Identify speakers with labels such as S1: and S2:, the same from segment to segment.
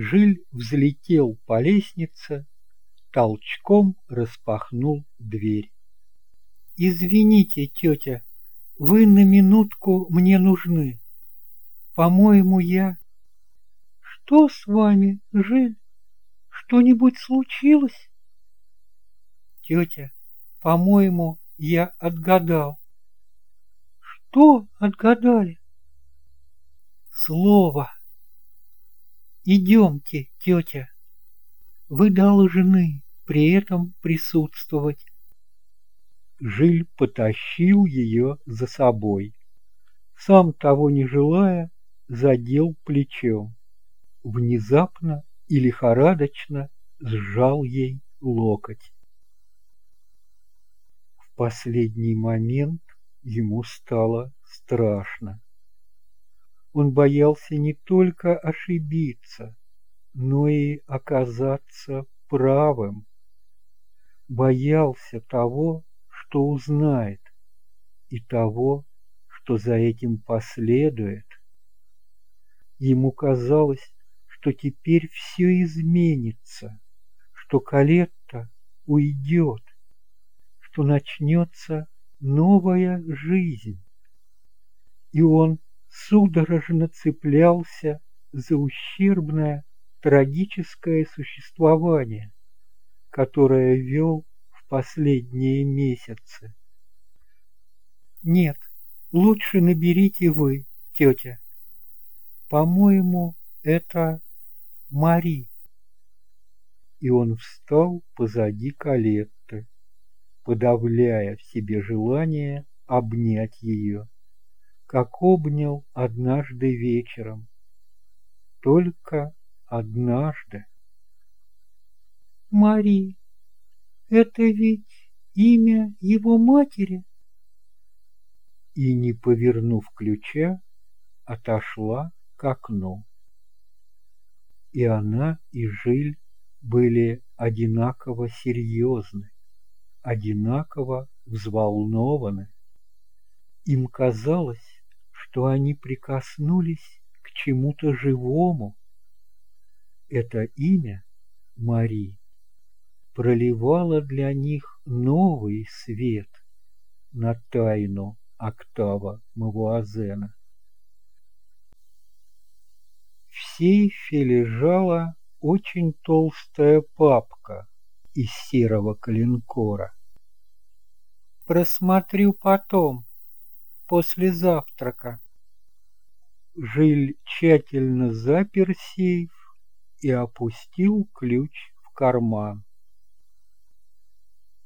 S1: Жиль взлетел по лестнице, толчком распахнул дверь. «Извините, тетя, вы на минутку мне нужны. По-моему, я...» «Что с вами, Жиль? Что-нибудь случилось?» «Тетя, по-моему, я отгадал». «Что отгадали?» «Слово». Идемте, тетя. Вы должны при этом присутствовать. Жиль потащил ее за собой. Сам того не желая, задел плечом. Внезапно и лихорадочно сжал ей локоть. В последний момент ему стало страшно. Он боялся не только ошибиться, но и оказаться правым. Боялся того, что узнает, и того, что за этим последует. Ему казалось, что теперь все изменится, что Калетта уйдет, что начнется новая жизнь. И он судорожно цеплялся за ущербное трагическое существование, которое вел в последние месяцы. Нет, лучше наберите вы, тетя. По-моему, это Мари. И он встал позади Калетты, подавляя в себе желание обнять ее как обнял однажды вечером. Только однажды. Мари, это ведь имя его матери? И, не повернув ключа, отошла к окну. И она, и Жиль были одинаково серьезны, одинаково взволнованы. Им казалось, что они прикоснулись к чему-то живому. Это имя, Мари, проливало для них новый свет на тайну октава Мавуазена. В сейфе лежала очень толстая папка из серого калинкора. «Просмотрю потом», после завтрака. Жиль тщательно запер сейф и опустил ключ в карман.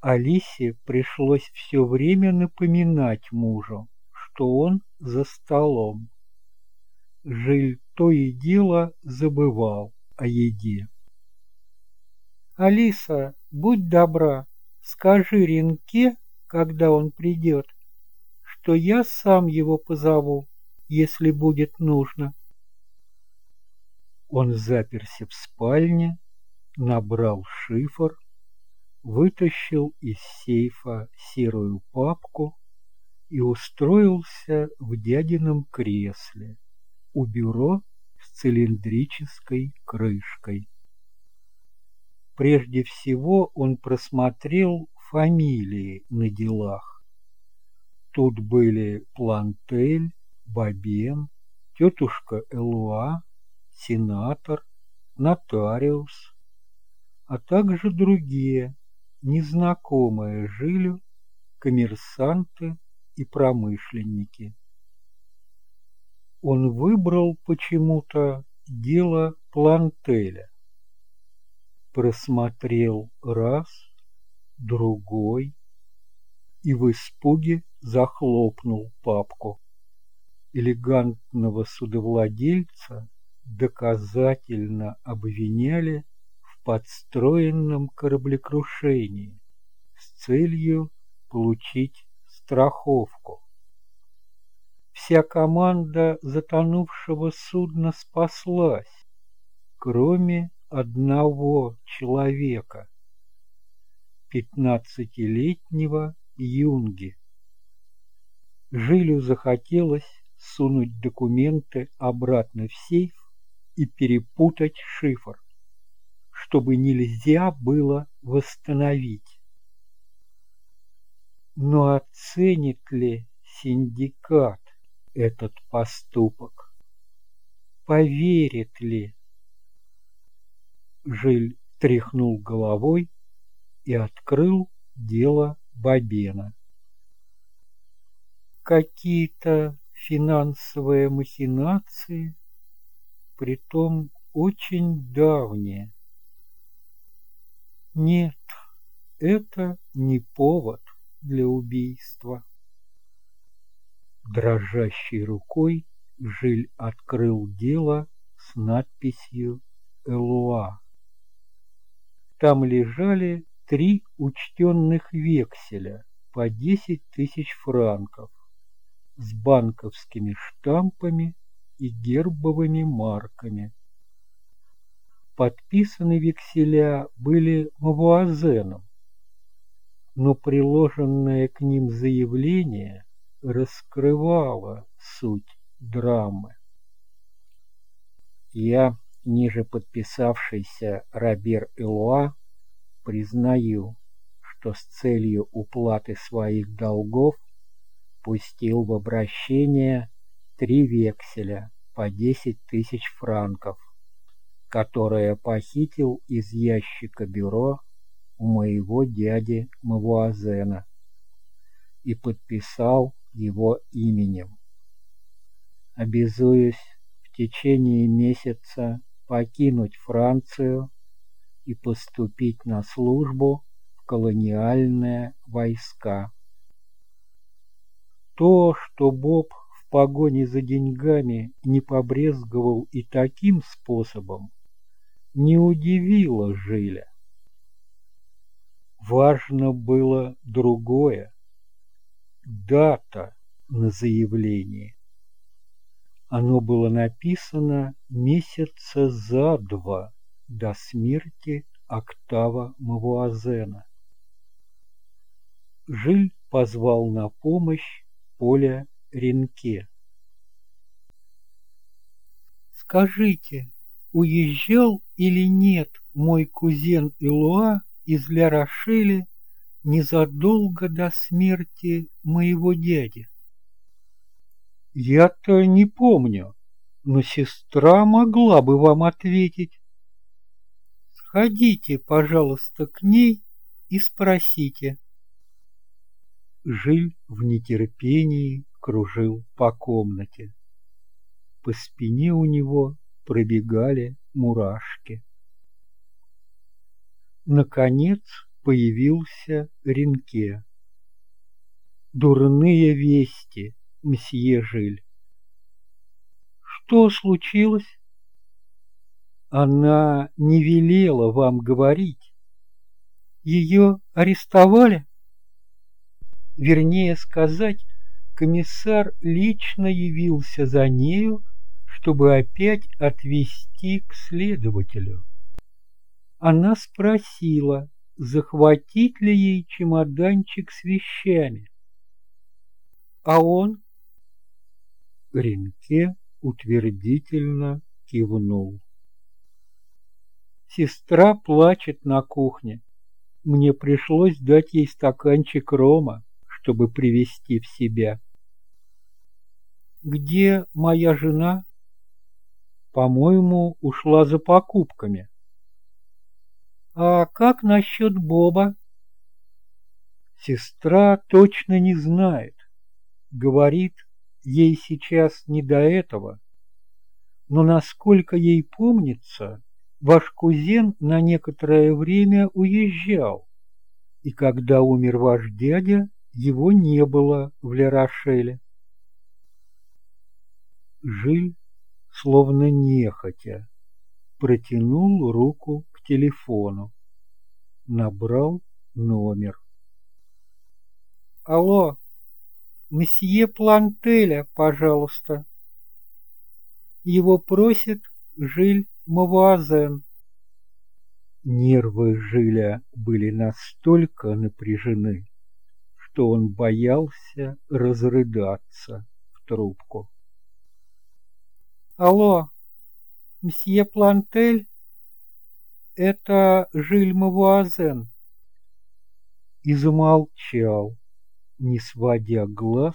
S1: Алисе пришлось все время напоминать мужу, что он за столом. Жиль то и дело забывал о еде. «Алиса, будь добра, скажи Ренке, когда он придет, что я сам его позову, если будет нужно. Он заперся в спальне, набрал шифр, вытащил из сейфа серую папку и устроился в дядином кресле у бюро с цилиндрической крышкой. Прежде всего он просмотрел фамилии на делах Тут были Плантель, Бабен, тетушка Элуа, сенатор, нотариус, а также другие, незнакомые Жилю, коммерсанты и промышленники. Он выбрал почему-то дело Плантеля. Просмотрел раз, другой и в испуге захлопнул папку. Элегантного судовладельца доказательно обвиняли в подстроенном кораблекрушении с целью получить страховку. Вся команда затонувшего судна спаслась, кроме одного человека, пятнадцатилетнего Юнги. Жилю захотелось сунуть документы обратно в сейф и перепутать шифр, чтобы нельзя было восстановить. Но оценит ли синдикат этот поступок? Поверит ли? Жиль тряхнул головой и открыл дело Бабена. Какие-то финансовые махинации, притом очень давние. Нет, это не повод для убийства. Дрожащей рукой Жиль открыл дело с надписью «Элуа». Там лежали три учтенных векселя по десять тысяч франков с банковскими штампами и гербовыми марками. Подписаны векселя были Мавуазеном, но приложенное к ним заявление раскрывало суть драмы. Я, ниже подписавшийся Робер Элуа, признаю, что с целью уплаты своих долгов пустил в обращение три векселя по десять тысяч франков, которые похитил из ящика бюро у моего дяди Мавуазена и подписал его именем. Обязуюсь в течение месяца покинуть Францию и поступить на службу в колониальные войска. То, что Боб в погоне за деньгами не побрезговал и таким способом, не удивило Жиля. Важно было другое — дата на заявлении. Оно было написано месяца за два до смерти Октава Мавуазена. Жиль позвал на помощь Поля Ренке. «Скажите, уезжал или нет мой кузен Илуа из Ля-Рошеля незадолго до смерти моего дяди?» «Я-то не помню, но сестра могла бы вам ответить. Сходите, пожалуйста, к ней и спросите». Жиль в нетерпении кружил по комнате. По спине у него пробегали мурашки. Наконец появился Ренке. «Дурные вести, мсье Жиль». «Что случилось?» «Она не велела вам говорить. Ее арестовали?» Вернее сказать, комиссар лично явился за нею, чтобы опять отвезти к следователю. Она спросила, захватить ли ей чемоданчик с вещами. А он? Ренке утвердительно кивнул. Сестра плачет на кухне. Мне пришлось дать ей стаканчик рома чтобы привести в себя. Где моя жена? По-моему, ушла за покупками. А как насчет Боба? Сестра точно не знает. Говорит, ей сейчас не до этого. Но насколько ей помнится, ваш кузен на некоторое время уезжал. И когда умер ваш дядя, его не было в Лерошеле. Жиль, словно нехотя, протянул руку к телефону, набрал номер. «Алло, месье Плантеля, пожалуйста». Его просит Жиль Мавуазен. Нервы Жиля были настолько напряжены, что он боялся разрыдаться в трубку. «Алло, Мсье Плантель? Это Жиль Мавуазен. И замолчал, не сводя глаз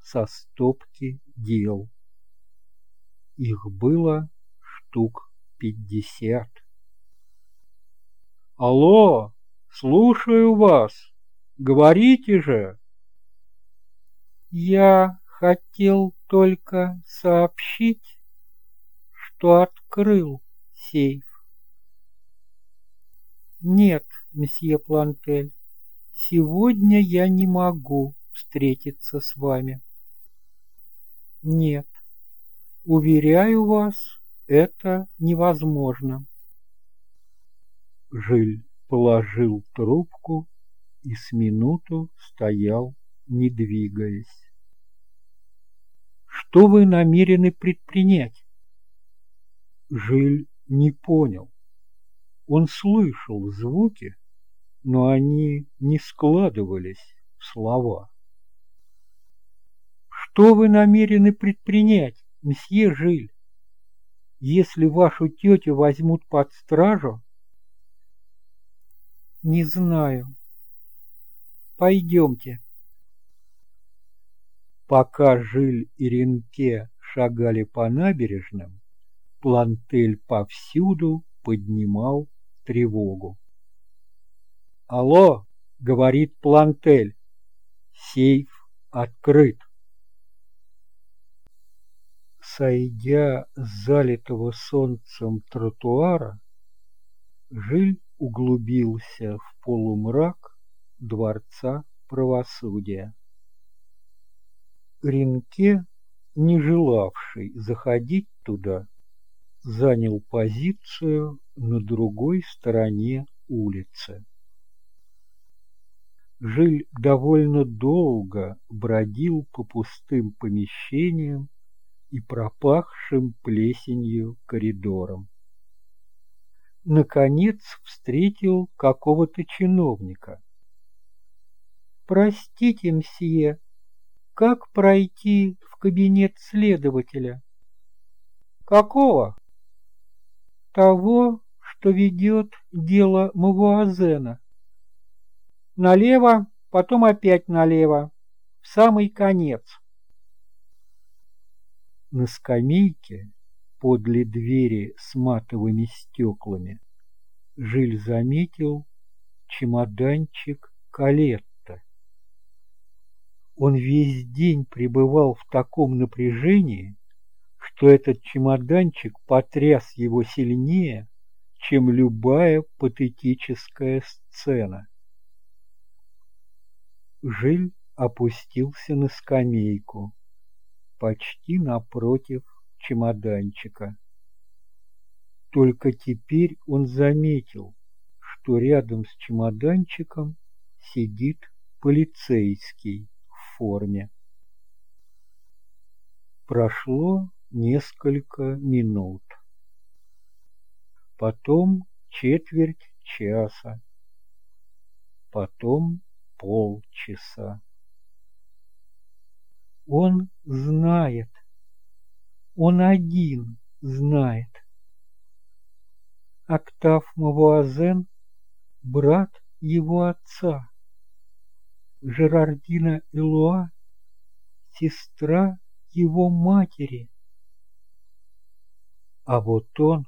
S1: со стопки дел. Их было штук пятьдесят. «Алло, слушаю вас, говорите же!» «Я хотел только сообщить, что открыл сейф». «Нет, месье Плантель, сегодня я не могу встретиться с вами». «Нет, уверяю вас, это невозможно». Жиль положил трубку и с минуту стоял, не двигаясь. «Что вы намерены предпринять?» Жиль не понял. Он слышал звуки, но они не складывались в слова. «Что вы намерены предпринять, мсье Жиль? Если вашу тетю возьмут под стражу, не знаю. Пойдемте. Пока Жиль и Ренке шагали по набережным, Плантель повсюду поднимал тревогу. «Алло!» — говорит Плантель. «Сейф открыт!» Сойдя с залитого солнцем тротуара, Жиль углубился в полумрак Дворца правосудия. Ринке, не желавший заходить туда, занял позицию на другой стороне улицы. Жиль довольно долго бродил по пустым помещениям и пропахшим плесенью коридорам наконец встретил какого-то чиновника. «Простите, мсье, как пройти в кабинет следователя?» «Какого?» «Того, что ведет дело Мавуазена. Налево, потом опять налево, в самый конец». На скамейке подле двери с матовыми стеклами, Жиль заметил чемоданчик Калетта. Он весь день пребывал в таком напряжении, что этот чемоданчик потряс его сильнее, чем любая патетическая сцена. Жиль опустился на скамейку, почти напротив чемоданчика. Только теперь он заметил, что рядом с чемоданчиком сидит полицейский в форме. Прошло несколько минут. Потом четверть часа. Потом полчаса. Он знает, он один знает. Октав Мавуазен – брат его отца. Жерардина Элуа – сестра его матери. А вот он,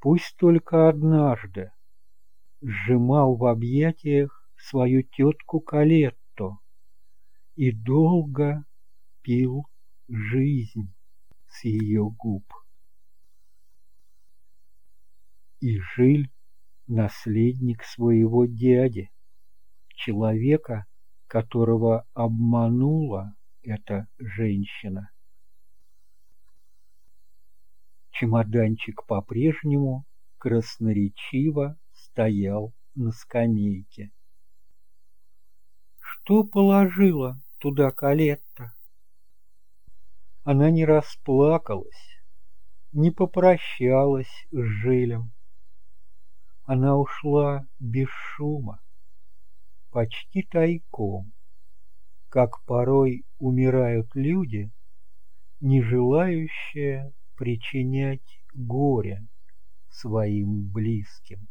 S1: пусть только однажды, сжимал в объятиях свою тетку Калетто и долго пил жизнь с ее губ. И Жиль — наследник своего дяди, человека, которого обманула эта женщина. Чемоданчик по-прежнему красноречиво стоял на скамейке. Что положила туда Калетта? Она не расплакалась, не попрощалась с Жилем. Она ушла без шума, почти тайком, как порой умирают люди, не желающие причинять горе своим близким.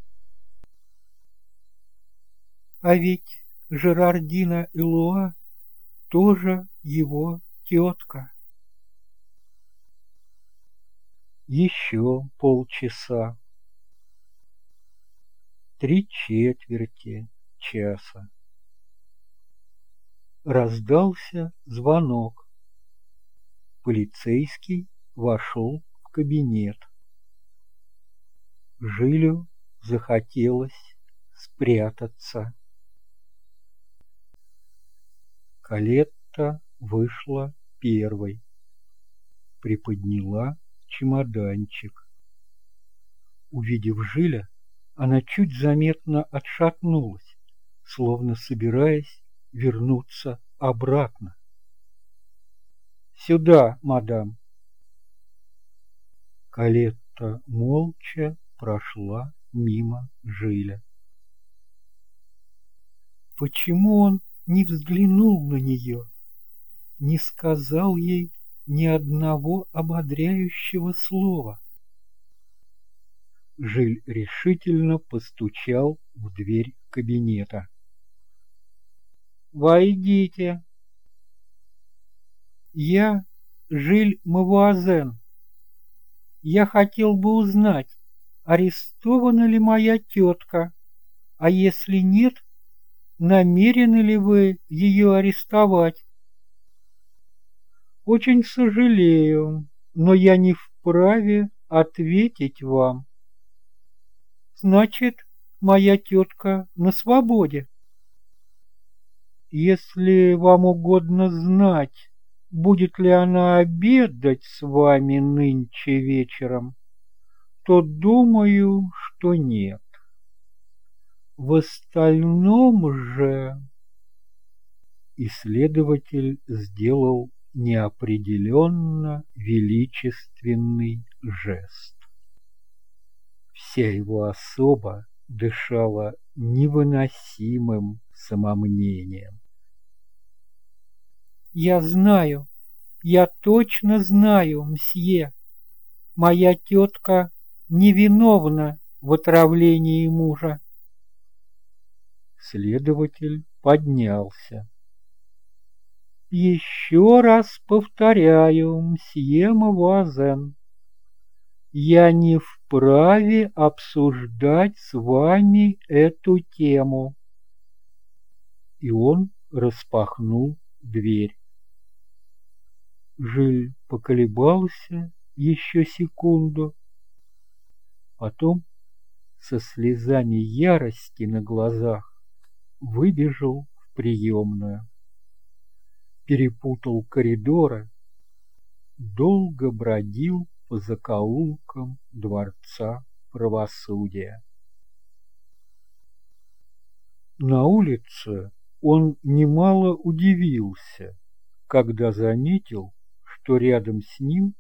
S1: А ведь Жерардина Элуа тоже его тетка. Еще полчаса. Три четверти часа. Раздался звонок. Полицейский вошел в кабинет. Жилю захотелось спрятаться. Калетта вышла первой, приподняла чемоданчик. Увидев Жиля, она чуть заметно отшатнулась, словно собираясь вернуться обратно. «Сюда, мадам!» Калетта молча прошла мимо Жиля. Почему он не взглянул на нее, не сказал ей ни одного ободряющего слова? Жиль решительно постучал в дверь кабинета. «Войдите!» «Я Жиль Мавуазен. Я хотел бы узнать, арестована ли моя тетка, а если нет, намерены ли вы ее арестовать? Очень сожалею, но я не вправе ответить вам. Значит, моя тетка на свободе. Если вам угодно знать, будет ли она обедать с вами нынче вечером, то думаю, что нет. В остальном же исследователь сделал неопределенно величественный жест. Вся его особа дышала невыносимым самомнением. «Я знаю, я точно знаю, мсье, моя тетка невиновна в отравлении мужа. Следователь поднялся. «Еще раз повторяю, мсье Мавуазен, я не вправе обсуждать с вами эту тему». И он распахнул дверь. Жиль поколебался еще секунду, потом со слезами ярости на глазах выбежал в приемную. Перепутал коридоры, долго бродил по закоулкам дворца правосудия. На улице он немало удивился, когда заметил, что рядом с ним,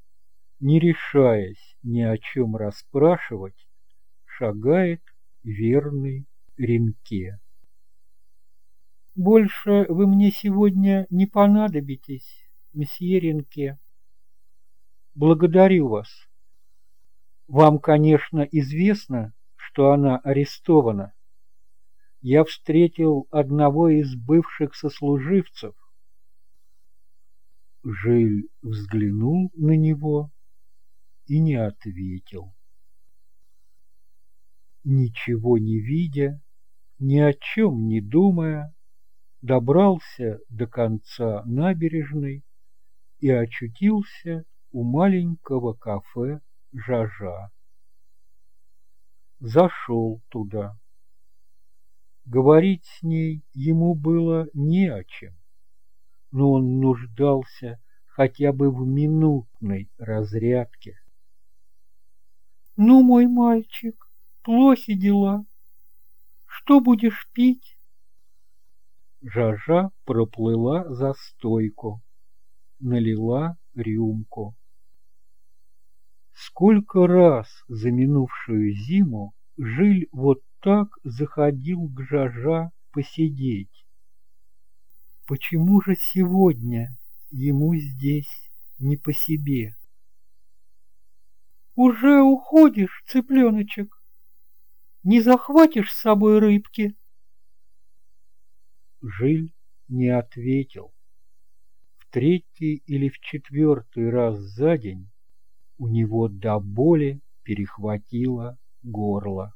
S1: не решаясь ни о чем расспрашивать, шагает верный Ремке. Больше вы мне сегодня не понадобитесь, месье Ренке. Благодарю вас. Вам, конечно, известно, что она арестована. Я встретил одного из бывших сослуживцев. Жиль взглянул на него и не ответил. Ничего не видя, ни о чем не думая, добрался до конца набережной и очутился у маленького кафе «Жажа». Зашел туда. Говорить с ней ему было не о чем, но он нуждался хотя бы в минутной разрядке. «Ну, мой мальчик, плохи дела. Что будешь пить?» Жажа проплыла за стойку, налила рюмку. Сколько раз за минувшую зиму Жиль вот так заходил к Жажа посидеть. Почему же сегодня ему здесь не по себе? Уже уходишь, цыпленочек? Не захватишь с собой рыбки? Жиль не ответил. В третий или в четвертый раз за день у него до боли перехватило горло.